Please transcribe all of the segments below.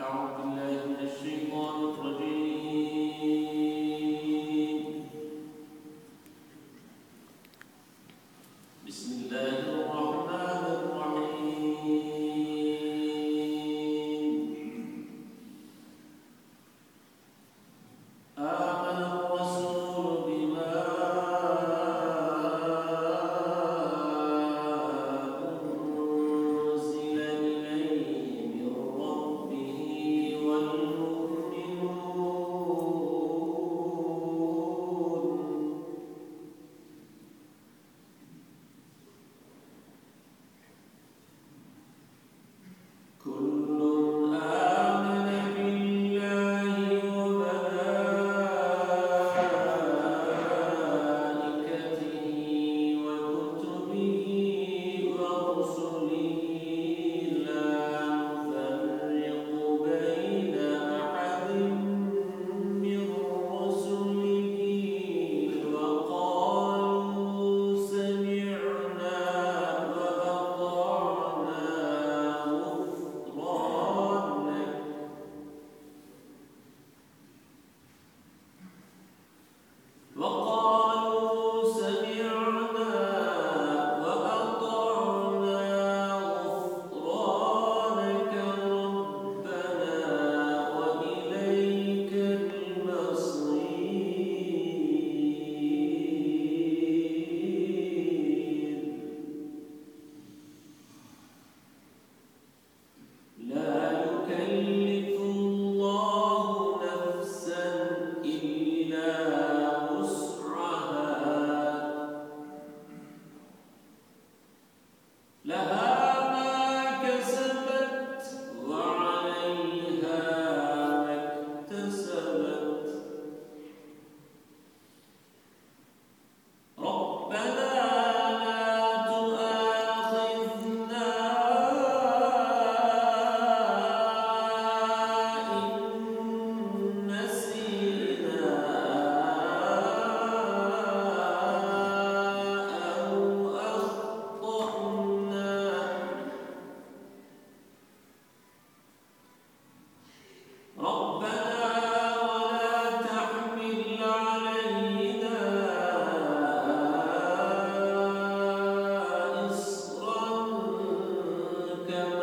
No, them.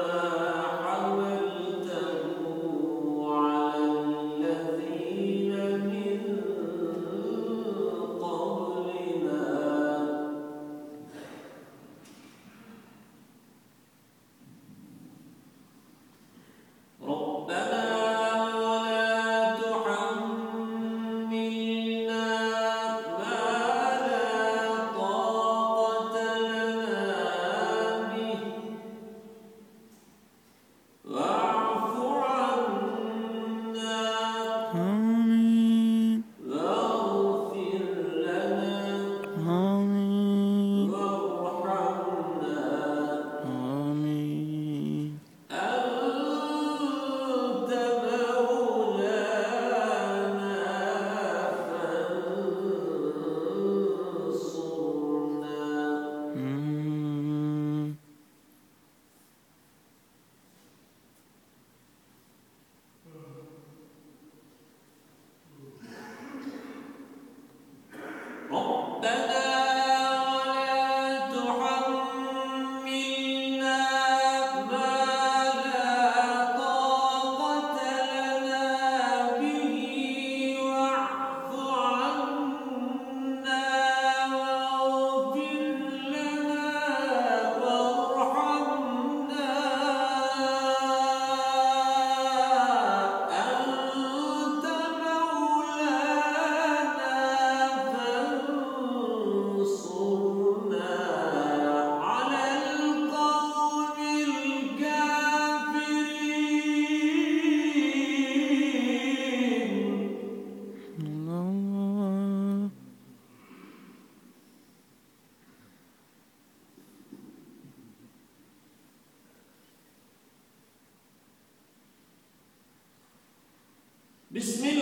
بسم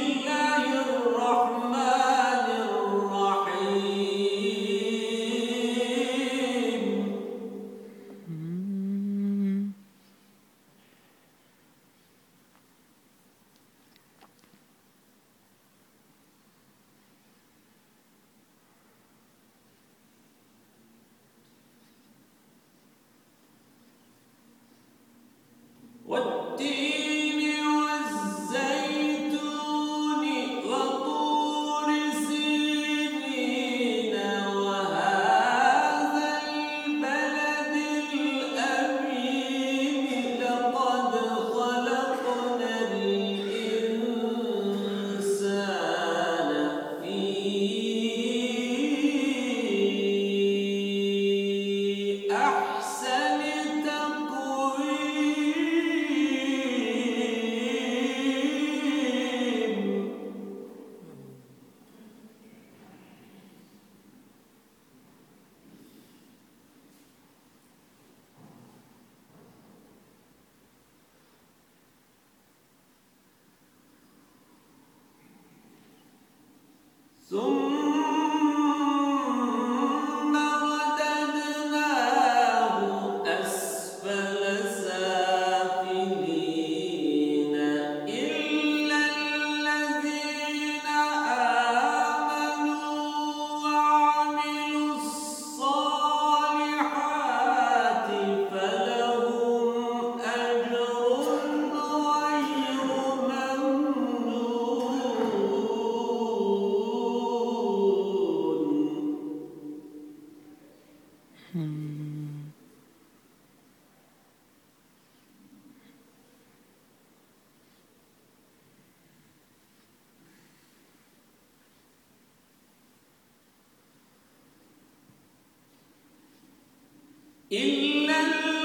إلا